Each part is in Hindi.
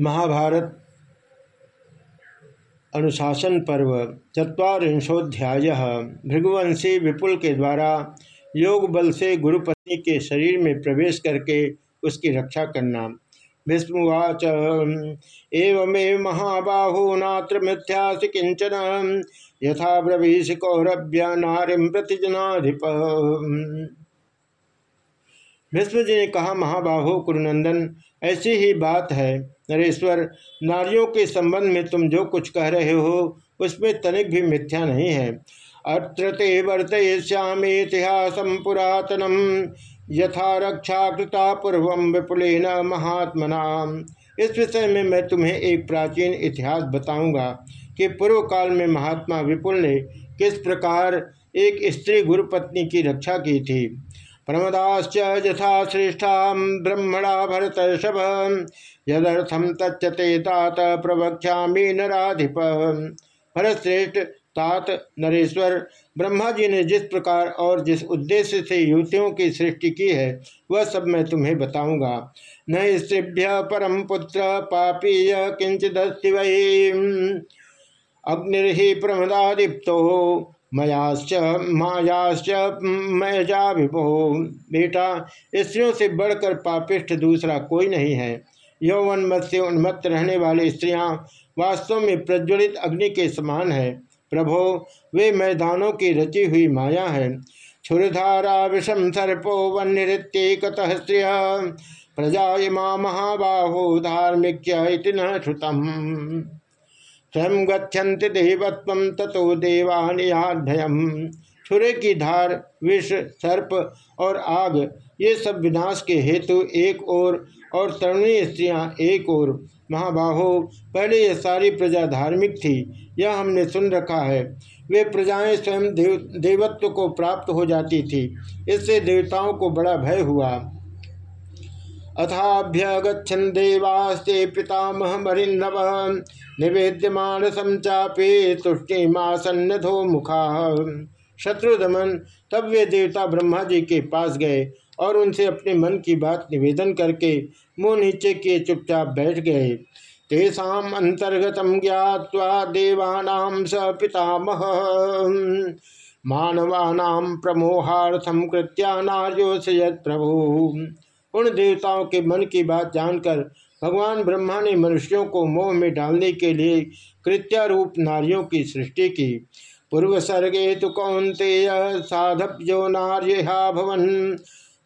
महाभारत अनुशासन पर्व चुरीशोध्याय भृगुवंशी विपुल के द्वारा योग बल से गुरुपत्नी के शरीर में प्रवेश करके उसकी रक्षा करना। विस्मुवाच एवमेव महाबाहो नात्र मिथ्यास किंचन, यथा ब्रवीश कौरभ्य नारिम प्रतिजनाधिप। विष्णु जी ने कहा, महाबाहो कुरुनंदन ऐसी ही बात है। नरेश्वर, नारियों के संबंध में तुम जो कुछ कह रहे हो, उसमें तनिक भी मिथ्या नहीं है। अत्र ते वर्तयश्यामी इतिहास पुरातनम यथा रक्षा कृता पूर्व विपुलेन महात्मना। इस विषय में मैं तुम्हें एक प्राचीन इतिहास बताऊँगा कि पूर्व काल में महात्मा विपुल ने किस प्रकार एक स्त्री गुरुपत्नी की रक्षा की थी। प्रमदाश्च यथा श्रेष्ठा ब्रह्मणा भरतर्षभ। यदर्थम तच्चते तात प्रवक्षा नाधिप भरतश्रेष्ठ तात नरेश्वर ब्रह्मा जी ने जिस प्रकार और जिस उद्देश्य से युवतियों की सृष्टि की है, वह सब मैं तुम्हें बताऊँगा। न स्त्रीभ्य परम पुत्र पापीय किंचिदस्ति वही अग्निर्हि प्रमदादिप्तो। मयाश्च, मायाश्च, मयजा विभो। बेटा, स्त्रियों से बढ़कर पापिष्ठ दूसरा कोई नहीं है। यौवन मत से उन्मत्त रहने वाली स्त्रियाँ वास्तव में प्रज्वलित अग्नि के समान है। प्रभो, वे मैदानों की रची हुई माया है। क्षुरधारा विषम सर्पो वन वन्यृत्येकतः स्त्रिय? प्रजा महाबाहो धार्मिक न श्रुतम। स्वयं गच्छन्ति देवत्व ततो देवानियाभयम छुरे की धार विष सर्प और आग ये सब विनाश के हेतु एक ओर और, और तरुणी स्त्रियाँ एक ओर। महाबाहो पहले यह सारी प्रजा धार्मिक थी यह हमने सुन रखा है। वे प्रजाएँ स्वयं देव देवत्व को प्राप्त हो जाती थी इससे देवताओं को बड़ा भय हुआ। अथाभ्यगछन देवास्ते पितामह मरिन्नव निवेद्यमान समचापे तुष्टिमासन्नधो मुखा। शत्रुदमन, तब वे देवता ब्रह्मा जी के पास गए और उनसे अपने मन की बात निवेदन करके मुँह नीचे किए चुपचाप बैठ गए। तेषाम अंतर्गत ज्ञावा देवानाम स पितामह। मानवानाम प्रमोहार्थम कृत्या नार्योसयत प्रभु। उन देवताओं के मन की बात जानकर भगवान ब्रह्मा ने मनुष्यों को मोह में डालने के लिए कृत्यारूप नारियों की सृष्टि की। पूर्व सर्गे तो कौनते साधव्यो नार्य भवन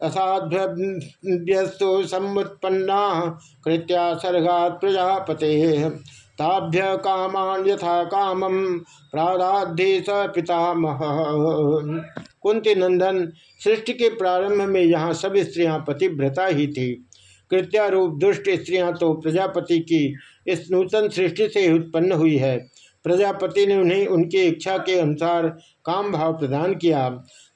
असाध्यस्तु समुत्पन्ना कृत्या सर्गात प्रजापते। ताभ्य कामान यथा कामम प्राराध्य स पितामह। कुंती नंदन, सृष्टि के प्रारंभ में यहाँ सब स्त्रियाँ पतिव्रता ही थी। कृत्यारूप दुष्ट स्त्रियाँ तो प्रजापति की इस नूतन सृष्टि से उत्पन्न हुई है। प्रजापति ने उन्हें उनकी इच्छा के अनुसार काम भाव प्रदान किया।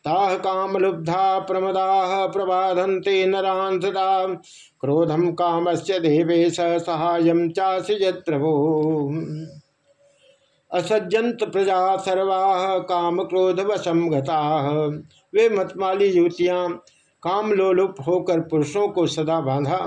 ताह काम लुब्धा प्रमदा प्रबाधंते नान सदा। क्रोधम काम से देवेश सहाय चासिजत प्रभो असज्जंत प्रजा सर्वा काम क्रोध वशम गता। वे मतमाली युवतियाँ काम लोलुप होकर पुरुषों को सदा बांधा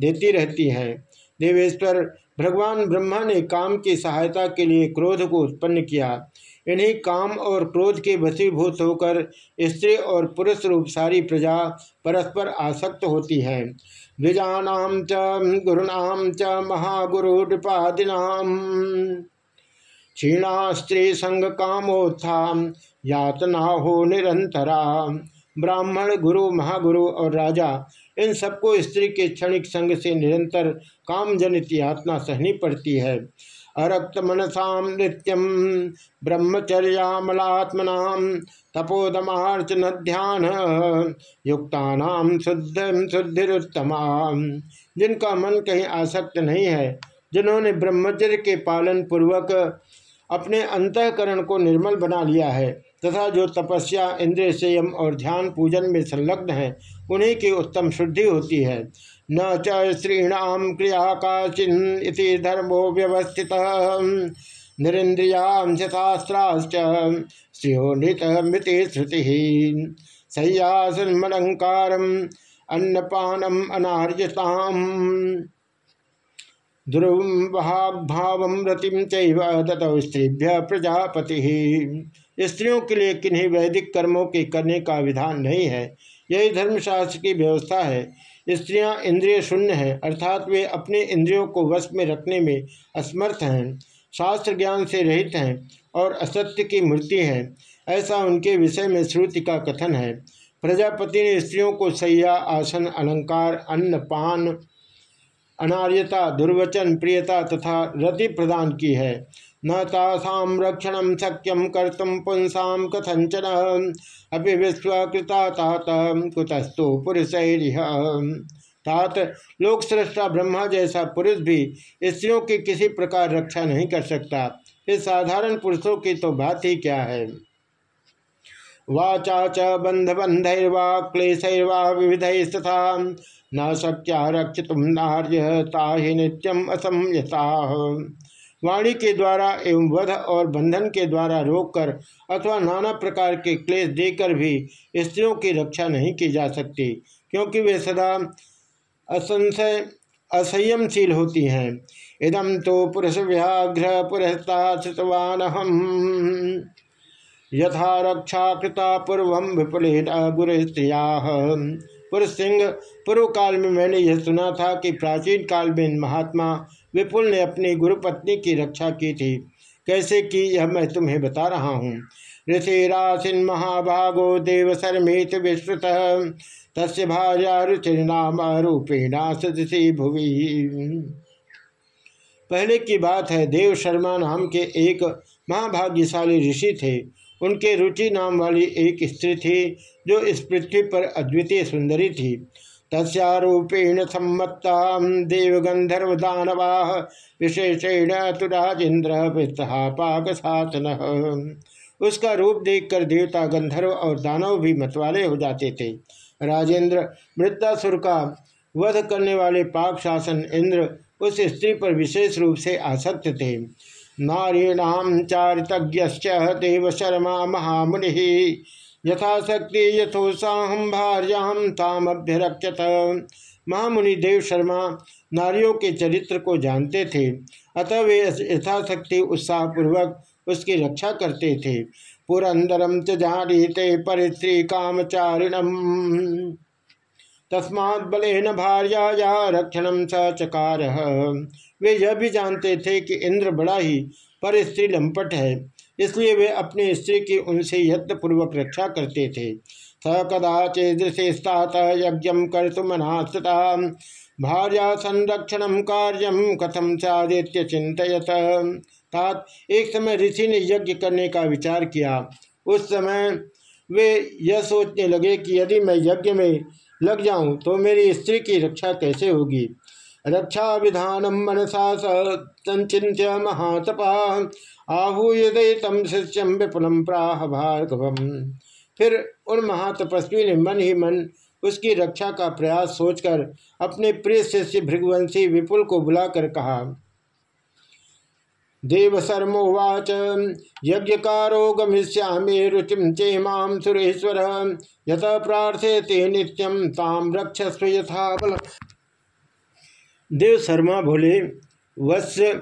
देती रहती हैं। देवेश्वर भगवान ब्रह्मा ने काम की सहायता के लिए क्रोध को उत्पन्न किया। इन्हीं काम और क्रोध के वसीभूत होकर स्त्री और पुरुष रूप सारी प्रजा परस्पर आसक्त होती है। द्विजानाम च गुरुनाम च, महागुरु नृपादिनाम क्षीणा स्त्री संग कामोत्था यातना हो निरंतरा। ब्राह्मण, गुरु, महागुरु और राजा, इन सबको स्त्री के क्षणिक संग से निरंतर काम जनित यातना सहनी पड़ती है। अरक्त मनसा नृत्यम ब्रह्मचर्यामलात्मना तपोदमार्चन ध्यान युक्ता शुद्ध शुद्धिरुत्तमा जिनका मन कहीं आसक्त नहीं है, जिन्होंने ब्रह्मचर्य के पालन पूर्वक अपने अंतकरण को निर्मल बना लिया है तथा जो तपस्या इंद्रिय संयम और ध्यान पूजन में संलग्न है, उन्हीं की उत्तम शुद्धि होती है। न च स्त्रीणाम क्रिया का चिन्ह धर्मो व्यवस्थित। निरिंद्रियांशास्त्राश्च श्रियो नृत मृत श्रुति सह्यासनमलंकारम अन्नपानम, अनार्यताम। दुर्भाव रतिम चतौ स्त्रीभ्य प्रजापति। स्त्रियों के लिए किन्हीं वैदिक कर्मों के करने का विधान नहीं है, यही धर्मशास्त्र की व्यवस्था है। स्त्रियाँ इंद्रिय शून्य हैं, अर्थात वे अपने इंद्रियों को वश में रखने में असमर्थ हैं, शास्त्र ज्ञान से रहित हैं और असत्य की मूर्ति हैं, ऐसा उनके विषय में श्रुति का कथन है। प्रजापति ने स्त्रियों को सैया, आसन, अलंकार, अन्न, पान अनार्यता, दुर्वचन, प्रियता तथा रति प्रदान की है। न तासाम रक्षण शक्यम कर्तुम पुंसा कथंचन अभी विश्वकृता तात कुतस्तु पुरुष तात लोक सृष्टा ब्रह्मा जैसा पुरुष भी स्त्रियों की किसी प्रकार रक्षा नहीं कर सकता। इस साधारण पुरुषों की तो बात ही क्या है? वाचा च बंध बंधैर्वा क्लेशैर्वा विविध तथा न शक्या रक्षित नार्य ताहि नित्यम असमयता वाणी के द्वारा एवं वध और बंधन के द्वारा रोककर अथवा नाना प्रकार के क्लेश देकर भी स्त्रियों की रक्षा नहीं की जा सकती, क्योंकि वे सदा असंशय, असंयमशील होती हैं। इदम तो पुरुष व्याघ्र पुरस्तावान हम यथा रक्षा कृता पूर्व विपुल गुरु स्त्रिया पुरुष सिंह पूर्व काल में मैंने यह सुना था कि प्राचीन काल में महात्मा विपुल ने अपनी गुरुपत्नी की रक्षा की थी। कैसे की यह मैं तुम्हें बता रहा हूँ। ऋषिरासिन महाभागो देव शर्मित विश्रुत तस् भार्या रुचिनाम रूपेणा सदसी भुवि। पहले की बात है, देव शर्मा नाम के एक महाभाग्यशाली ऋषि थे। उनके रुचि नाम वाली एक स्त्री थी, जो इस पृथ्वी पर अद्वितीय सुंदरी थी। तस्रूपेण सम्मत्ता देवगंधर्व दानवा विशेषेण तो राजेन्द्र पाक सातन उसका रूप देखकर देवता गंधर्व और दानव भी मतवाले हो जाते थे। राजेंद्र मृतासुर का वध करने वाले पाक शासन इंद्र उस स्त्री पर विशेष रूप से आसक्त थे। नारीणाम चारितज्ञ देव शर्मा महामुनि। यथाशक्ति यथोत्साहम भार्याम ताम अभ्यरक्षत। महामुनि देव शर्मा नारियों के चरित्र को जानते थे। अतः वे यथाशक्ति उत्साहपूर्वक उसकी रक्षा करते थे। पुरंदरम च जानीते परिस्त्री कामचारिणम तस्मात् बलेन भार्या रक्षण स चकार। वे यह भी जानते थे कि इंद्र बड़ा ही पर स्त्री लंपट है, इसलिए वे अपनी स्त्री की उनसे यत्नपूर्वक रक्षा करते थे। स कदाचिदृशेस्तात यज्ञ कर तुमनास्तता भार्या संरक्षण कार्यम कथम सादित्य चिंतित तात एक समय ऋषि ने यज्ञ करने का विचार किया। उस समय वे यह सोचने लगे कि यदि मैं यज्ञ में लग जाऊँ तो मेरी स्त्री की रक्षा कैसे होगी? रक्षा विधानम मनसा संचिंत्य महातपा। आहूय तम शिष्यम विपुलम प्राह भार्गवम। फिर उन महातपस्वी ने मन ही मन उसकी रक्षा का प्रयास सोचकर अपने प्रिय शिष्य भृगवंशी विपुल को बुलाकर कहा देव शर्मोवाच यज्ञकारो गमिष्यामे रुचिम चेमाम सुरेश्वर। यत प्रार्थे ते नित्यम ताम रक्षस्व यथा बल देव शर्मा बोले वत्स्य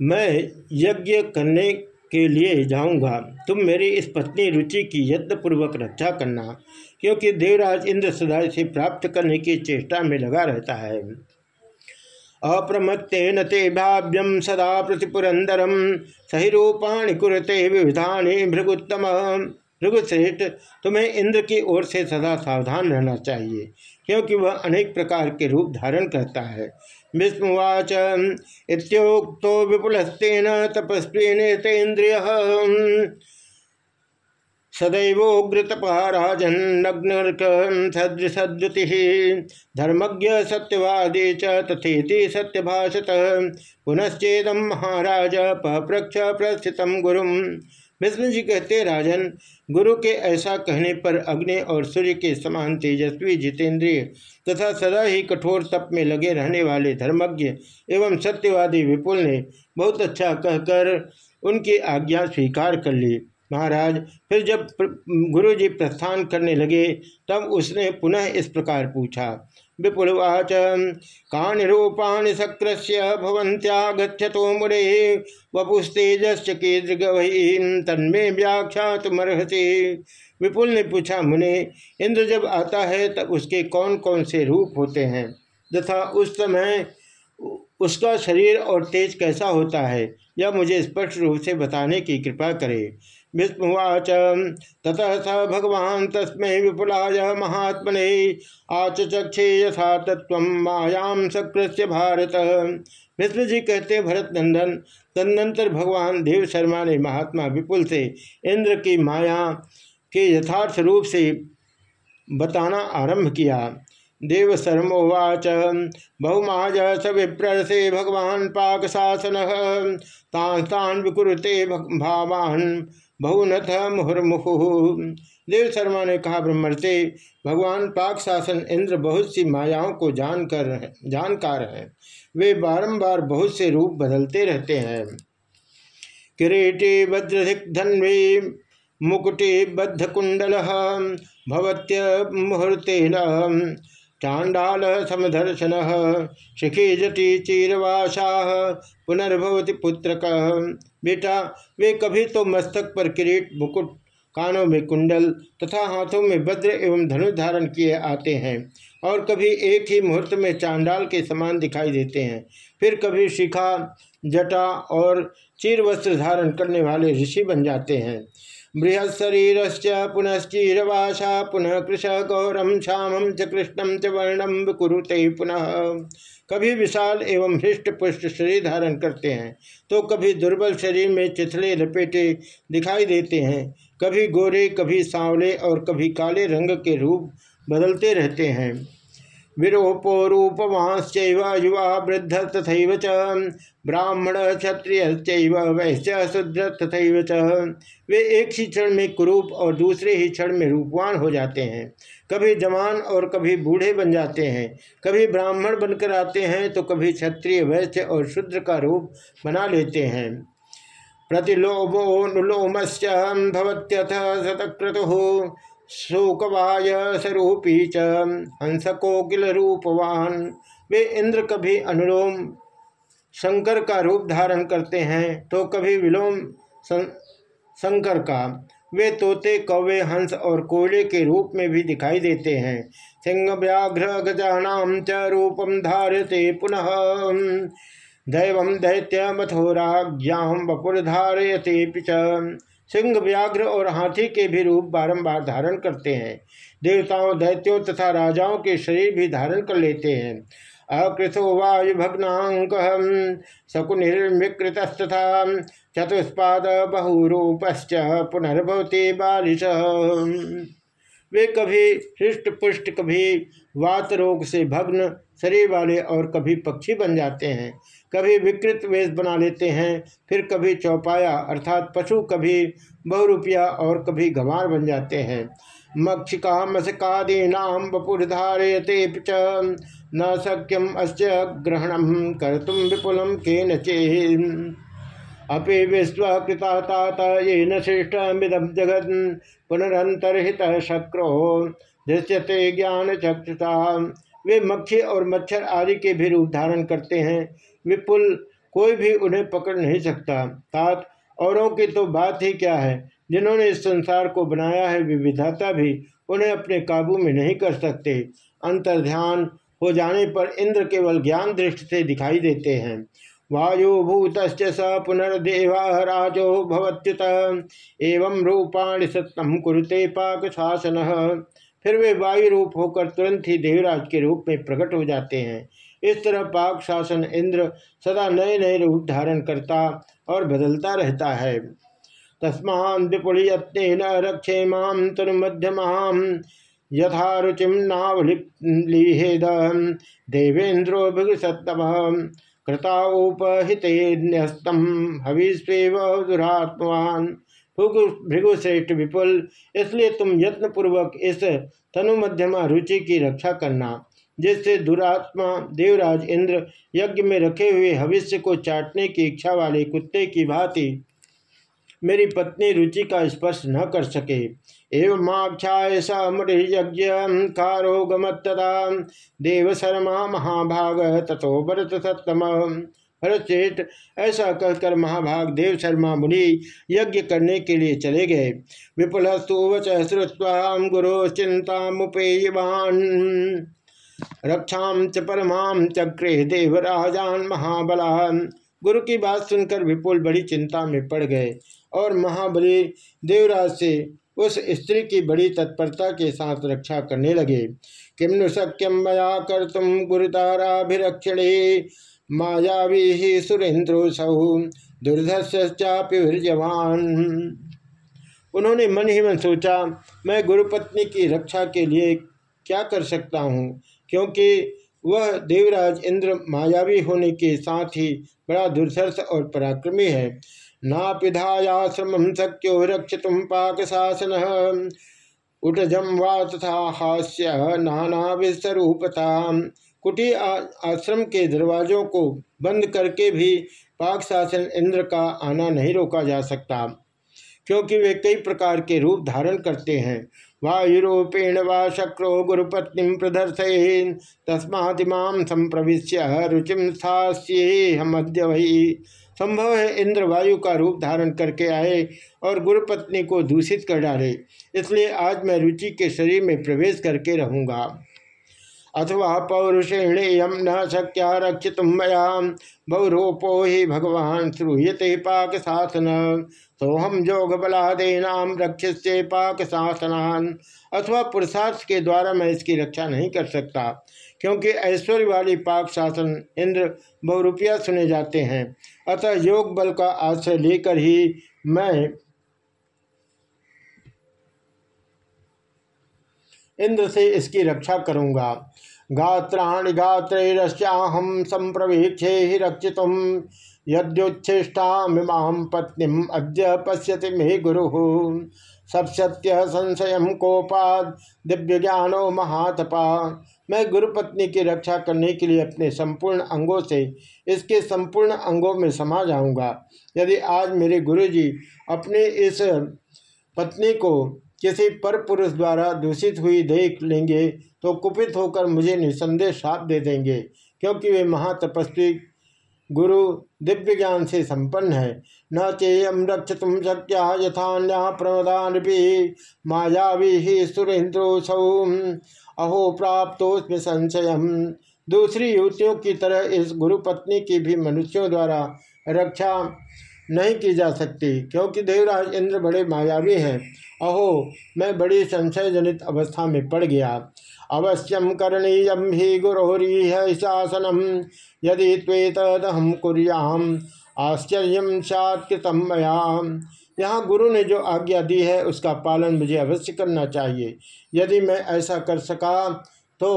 मैं यज्ञ करने के लिए जाऊँगा। तुम मेरी इस पत्नी रुचि की यत्नपूर्वक रक्षा करना, क्योंकि देवराज इंद्र सदा इसे प्राप्त करने की चेष्टा में लगा रहता है। अप्रमत्तेन ते भाव्यम सदा प्रतिपुरंदरम सही रूपाणी कुरते विविधानी भृगुत्तम। भृगुश्रेष्ठ तुम्हें इंद्र की ओर से सदा सावधान रहना चाहिए, क्योंकि वह अनेक प्रकार के रूप धारण करता है। विस्मुवाच इतोक्तो विपुलस्तेन तपस्वीन तेन्द्रिय सदैवोग्रतपराजन्नग्नसदृशद्युति धर्मज्ञ सत्यवादी च तथेति सत्यभाषत पुनश्चेदम महाराज पप्रक्ष प्रस्थित गुरु विष्णु जी कहते, राजन, गुरु के ऐसा कहने पर अग्नि और सूर्य के समान तेजस्वी जितेंद्रिय तथा सदा ही कठोर तप में लगे रहने वाले धर्मज्ञ एवं सत्यवादी विपुल ने बहुत अच्छा कहकर उनकी आज्ञा स्वीकार कर ली। महाराज, फिर जब गुरु जी प्रस्थान करने लगे, तब उसने पुनः इस प्रकार पूछा विपुलवाच कानि रूपाणि शक्रस्य भवन्त्यागच्छतो मुरे वपुस्तेजश्च कीदृगवहीं तन्मे व्याख्या तुमर्हसि विपुल ने पूछा, मुने, इंद्र जब आता है, तब उसके कौन कौन से रूप होते हैं? तथा उस समय उसका शरीर और तेज कैसा होता है? यह मुझे स्पष्ट रूप से बताने की कृपा करे। विस्मुवाच ततः स भगवान तस्मै विपुलाय महात्मने आचचक्षे यथा तत्व मायाम सकृत्य भारत। विष्णु जी कहते, भरत नंदन, तदनंतर भगवान देव शर्मा ने महात्मा विपुल से इंद्र की माया के यथार्थ रूप से बताना आरंभ किया। देव शर्मोवाच बहुमाज स विप्रसे भगवान पाक शासन तान विकुरते भावान बहुनथ मुहुर्मुहु देव शर्मा ने कहा ब्रह्मते भगवान पाक शासन इंद्र बहुत सी मायाओं को जान जानकर जानकार है। वे बारंबार बहुत से रूप बदलते रहते हैं। किरीटी धन्वी मुकुटे बद्ध कुंडल भवत्य मुहूर्तेन। चांडाल समदर्शन शिखी जटी चीरवासा पुनर्भवती पुत्र बेटा, वे कभी तो मस्तक पर किरीट, मुकुट, कानों में कुंडल तथा हाथों में वज्र एवं धनुष धारण किए आते हैं और कभी एक ही मुहूर्त में चांडाल के समान दिखाई देते हैं। फिर कभी शिखा, जटा और चीर वस्त्र धारण करने वाले ऋषि बन जाते हैं। बृहत् शरीर पुनश्चीरवासा पुनः कृष गौरम श्यामम च कृष्णम च वर्णम विकुरुते पुनः। कभी विशाल एवं हृष्ट पुष्ट शरीर धारण करते हैं तो कभी दुर्बल शरीर में चिथले लपेटे दिखाई देते हैं। कभी गोरे, कभी सांवले और कभी काले रंग के रूप बदलते रहते हैं। विरूपो रूपवांश्च युवा वृद्ध तथा च। ब्राह्मण क्षत्रिय वैश्य शुद्र तथा च। वे एक ही क्षण में कुरूप और दूसरे ही क्षण में रूपवान हो जाते हैं। कभी जवान और कभी बूढ़े बन जाते हैं। कभी ब्राह्मण बनकर आते हैं तो कभी क्षत्रिय, वैश्य और शुद्र का रूप बना लेते हैं। प्रतिलोभो नुलोमश्च भवत्यथ शतक्रतु। शोकवाय स्वरूपी च हंस कोकिल रूपवान वे इंद्र कभी अनुलोम शंकर का रूप धारण करते हैं तो कभी विलोम शंकर का। वे तोते, कौवे, हंस और कोयले के रूप में भी दिखाई देते हैं। सिंह व्याघ्र गजानाम च रूपम धारते पुनः। दैव दैत्य मथोराज्ञाम वपुर धारयते सिंह व्याघ्र और हाथी के भी रूप बारंबार धारण करते हैं। देवताओं, दैत्यों तथा राजाओं के शरीर भी धारण कर लेते हैं। अकृथो वायु भग्नाक शकुनिर्विकृतस्तथा चतुष्पाद बहुरूपश्च पुनर्भवती बालिश। वे कभी हृष्ट पुष्ट कभी वात रोग से भग्न शरीर वाले और कभी पक्षी बन जाते हैं। कभी विकृत वेश बना लेते हैं, फिर कभी चौपाया, अर्थात पशु कभी बहुरुपया और कभी गंवार बन जाते हैं। मक्षिका मशकादीनाम बपुरधारयते न सक्यम ग्रहण कर तुम विपुलम के नचे अपि विश्वकृता ये न श्रेष्ठमिदम जगत पुनरंतरहित शक्रो, दृश्यते ज्ञान चक्षुता वे मक्खी और मच्छर आदि के भी रूप धारण करते हैं। विपुल, कोई भी उन्हें पकड़ नहीं सकता। तात, औरों की तो बात ही क्या है? जिन्होंने इस संसार को बनाया है विविधता भी उन्हें अपने काबू में नहीं कर सकते। अंतर ध्यान हो जाने पर इंद्र केवल ज्ञान दृष्टि से दिखाई देते हैं। वायुभूत स पुनर्देवा राजो भवत्युत। एवं रूपाणि सत्यम कुरुते पाक शासन। फिर वे वायु रूप होकर तुरंत ही देवराज के रूप में प्रकट हो जाते हैं। इस तरह पाक शासन इंद्र सदा नए नए रूप धारण करता और बदलता रहता है। तस्मा यत्न रक्षे माम तनुमध्यमाम यथा रुचिम नावलिहेद देवेन्द्रो भृगसत्तम कृताउपहित न्यस्तम हविस्व दुरात्मान भृगुश्रेष्ठ विपुल, इसलिए तुम यत्न पूर्वक इस तनु मध्यमा रुचि की रक्षा करना। जिससे दुरात्मा देवराज इंद्र यज्ञ में रखे हुए भविष्य को चाटने की इच्छा वाले कुत्ते की भांति मेरी पत्नी रुचि का स्पर्श न कर सके। एवं आख्याय समृयज्ञ कारो गमत्तदा देव शर्मा महाभाग तथो भरत सत्तम भरतश्रेष्ठ ऐसा कहकर महाभाग देव शर्मा मुनि यज्ञ करने के लिए चले गए। विपुल स्तुवच श्रुवा गुरु चिंता मुपेयवान रक्षा च परमा चक्रे देवराजान महाबला। गुरु की बात सुनकर विपुल बड़ी चिंता में पड़ गए और महाबली देवराज से उस स्त्री की बड़ी तत्परता के साथ रक्षा करने लगे। किम नु सक्यम मया कर तुम गुरुताराभिरक्षणे, मायावी ही सुरेंद्रो सौ दुर्धर्षापिजवान उन्होंने मन ही मन सोचा, मैं गुरुपत्नी की रक्षा के लिए क्या कर सकता हूँ? क्योंकि वह देवराज इंद्र मायावी होने के साथ ही बड़ा दुर्धर्ष और पराक्रमी है। नापिधायाश्रम शक्यो रक्ष तुम पाक शासन उठजम वा तथा हास्य नाना विस्वरूपता कुटी आश्रम के दरवाजों को बंद करके भी पाक शासन इंद्र का आना नहीं रोका जा सकता, क्योंकि वे कई प्रकार के रूप धारण करते हैं। वायुरूपेण वा शक्रो गुरुपत्नी प्रदर्शय तस्मातिमाम संप्रविश्य रुचिम अद्य वही संभव है इंद्र वायु का रूप धारण करके आए और गुरुपत्नी को दूषित कर डाले। इसलिए आज मैं रुचि के शरीर में प्रवेश करके रहूँगा। अथवा पौरुषेणेयम न शक्या रक्षित मया। बहुरूपो ही भगवान श्रूयते पाक शासन सोहम जोग बलादेनाम रक्षिष्य पाक शासनान अथवा पुरुषार्थ के द्वारा मैं इसकी रक्षा नहीं कर सकता, क्योंकि ऐश्वर्य वाली पाक शासन इंद्र बहुरूपिया सुने जाते हैं। अतः योग बल का आश्रय लेकर ही मैं इंद्र से इसकी रक्षा करूँगा। गात्राणि गात्रैरस्याहम संप्रवेक्षे ही रक्षित। यद्योच्छिष्टामिमां पत्नी अद्य पश्यति मे गुरु। सब सत्य संशय कोपाद। दिव्य ज्ञानो महातपा। मैं गुरु पत्नी की रक्षा करने के लिए अपने संपूर्ण अंगों से इसके संपूर्ण अंगों में समा जाऊँगा। यदि आज मेरे गुरुजी अपने इस पत्नी को किसी पर पुरुष द्वारा दूषित हुई देख लेंगे तो कुपित होकर मुझे निसंदेह साप दे देंगे, क्योंकि वे महातपस्वी गुरु दिव्य ज्ञान से संपन्न है। न चेयम रक्ष तुम शक्या यथान्या प्रमदान भी मायावी ही सुरेंद्रो सौ अहो प्राप्तोस्म संशय। दूसरी युवतियों की तरह इस गुरु पत्नी की भी मनुष्यों द्वारा रक्षा नहीं की जा सकती, क्योंकि देवराज इंद्र बड़े मायावी हैं। अहो, मैं बड़ी संशय जनित अवस्था में पड़ गया। अवश्यम करणीय ही गुरोरी शासनम, यदि त्वेतदहम कुरियाम। आश्चर्य सात्कृतम मयाम यहाँ गुरु ने जो आज्ञा दी है, उसका पालन मुझे अवश्य करना चाहिए। यदि मैं ऐसा कर सका तो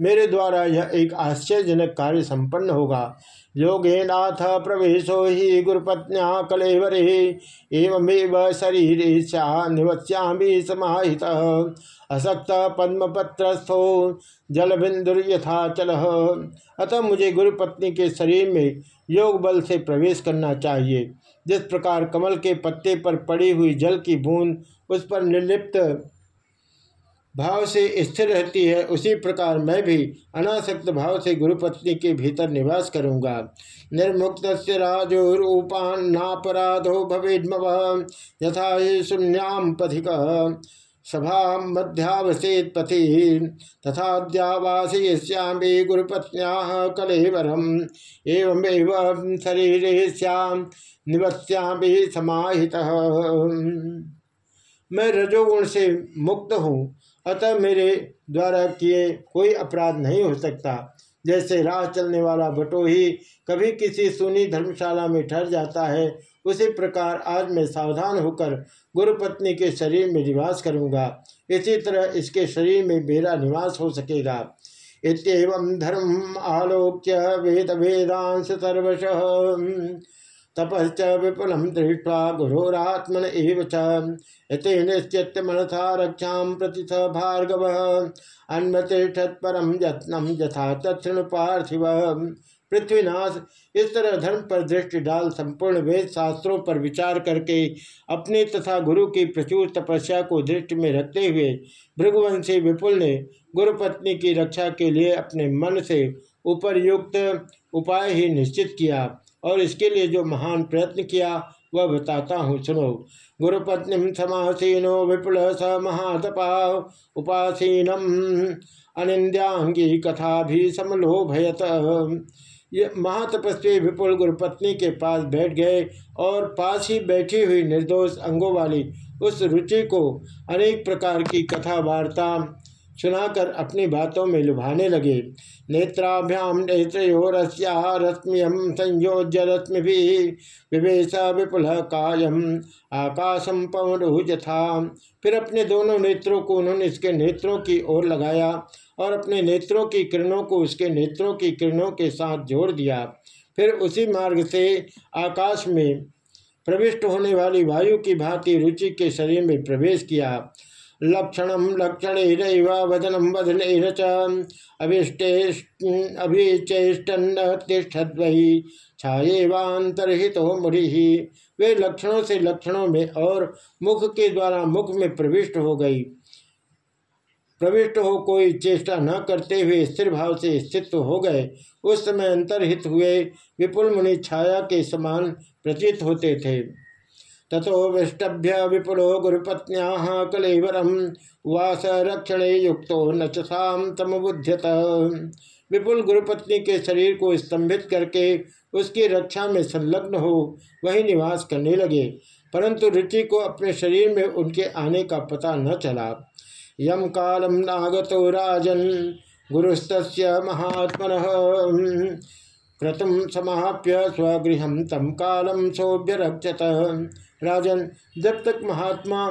मेरे द्वारा यह एक आश्चर्यजनक कार्य संपन्न होगा। योगेनाथ प्रवेशो ही गुरुपत्न्या कलेवरे, एवमेव शरीर निवस्यामी समाहित। असक्त जल यथा चल। अतः मुझे गुरुपत्नी के शरीर में योग बल से प्रवेश करना चाहिए। जिस प्रकार कमल के पत्ते पर पड़ी हुई जल की बूंद उस पर निर्लिप्त भाव से स्थिर रहती है, उसी प्रकार मैं भी अनासक्त भाव से गुरुपत्नी के भीतर निवास करूँगा। निर्मुक्त राजो रूपान्नापराधो भवेद्मव यथा शून्याम पथिक, सभा मध्यावसेत पथि तथाद्यावासयिष्यामी गुरुपत्न्या कलेवरम एवं शरीर श्याम निवस्यामी समाहित। मैं रजोगुण से मुक्त हूँ अतः मेरे द्वारा किए कोई अपराध नहीं हो सकता। जैसे राह चलने वाला बटोही कभी किसी सुनी धर्मशाला में ठहर जाता है, उसी प्रकार आज मैं सावधान होकर गुरुपत्नी के शरीर में निवास करूँगा। इसी तरह इसके शरीर में मेरा निवास हो सकेगा। इतम धर्म आलोक्य वेद वेदांश सर्वश। तपश्च विपुलम दृष्टवा गुरोरात्मन एव च। मनसा रक्षा प्रति स भार्गव। अन्वतिष्ठत परम यत्नम यथा तत्ण पार्थिव। पृथ्वीनाश इस तरह धर्म पर दृष्टि डाल, संपूर्ण वेद शास्त्रों पर विचार करके, अपने तथा गुरु की प्रचुर तपस्या को दृष्टि में रखते हुए, भृगुवंशी विपुल ने गुरुपत्नी की रक्षा के लिए अपने मन से उपरयुक्त उपाय ही निश्चित किया। और इसके लिए जो महान प्रयत्न किया, वह बताता हूँ, सुनो। गुरुपत्नी समासीनो विपुल स महातपा उपासीनम अनिंद्यांगी कथा भी समलोभयत ये महातपस्वी विपुल गुरुपत्नी के पास बैठ गए और पास ही बैठी हुई निर्दोष अंगों वाली उस रुचि को अनेक प्रकार की कथा वार्ता सुनाकर अपनी बातों में लुभाने लगे। नेत्राभ्याम नेत्रोरस्या रश्मियम संयोज्य रश्मि भी विवेश विपुल कायम आकाशम पवन था फिर अपने दोनों नेत्रों को उन्होंने इसके नेत्रों की ओर लगाया और अपने नेत्रों की किरणों को उसके नेत्रों की किरणों के साथ जोड़ दिया। फिर उसी मार्ग से आकाश में प्रविष्ट होने वाली वायु की भांति रुचि के शरीर में प्रवेश किया। लक्षण लक्षण वदनम वदन अभिष्टे अभिचेष्टन तिष्ठद्वही छाएवांतरहित हो मुड़ी वे लक्षणों से लक्षणों में और मुख के द्वारा मुख में प्रविष्ट हो गई। प्रविष्ट हो कोई चेष्टा न करते हुए स्थिर भाव से स्थित हो गए। उस समय अंतर्हित हुए। विपुल मुनि छाया के समान प्रतीत होते थे। तथो विष्टभ्य विपुलो गुरुपत्न्या कलेवरम। वास रक्षण युक्त न चाम तमुध्यत विपुल गुरुपत्नी के शरीर को स्तंभित करके उसकी रक्षा में संलग्न हो, वही निवास करने लगे। परंतु रुचि को अपने शरीर में उनके आने का पता न चला। यम कालम नागतो राजन गुरुस्त महात्मन। क्रतुम समाप्य स्वगृह तम कालम सौभ्य रक्षत राजन, जब तक महात्मा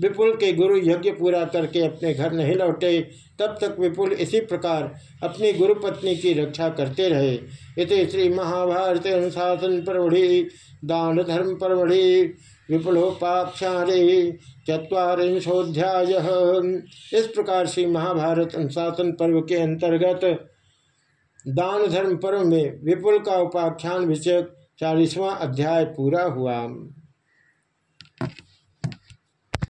विपुल के गुरु यज्ञ पूरा करके अपने घर नहीं लौटे, तब तक विपुल इसी प्रकार अपनी गुरु पत्नी की रक्षा करते रहे। इस श्री महाभारत अनुशासन परवढ़ि, दान धर्म परवढ़ि विपुलोपाख्यारे चुरीशोध्याय इस प्रकार से महाभारत अनुशासन पर्व के अंतर्गत दान धर्म पर्व में विपुल का उपाख्यान विषय चालीसवां अध्याय पूरा हुआ।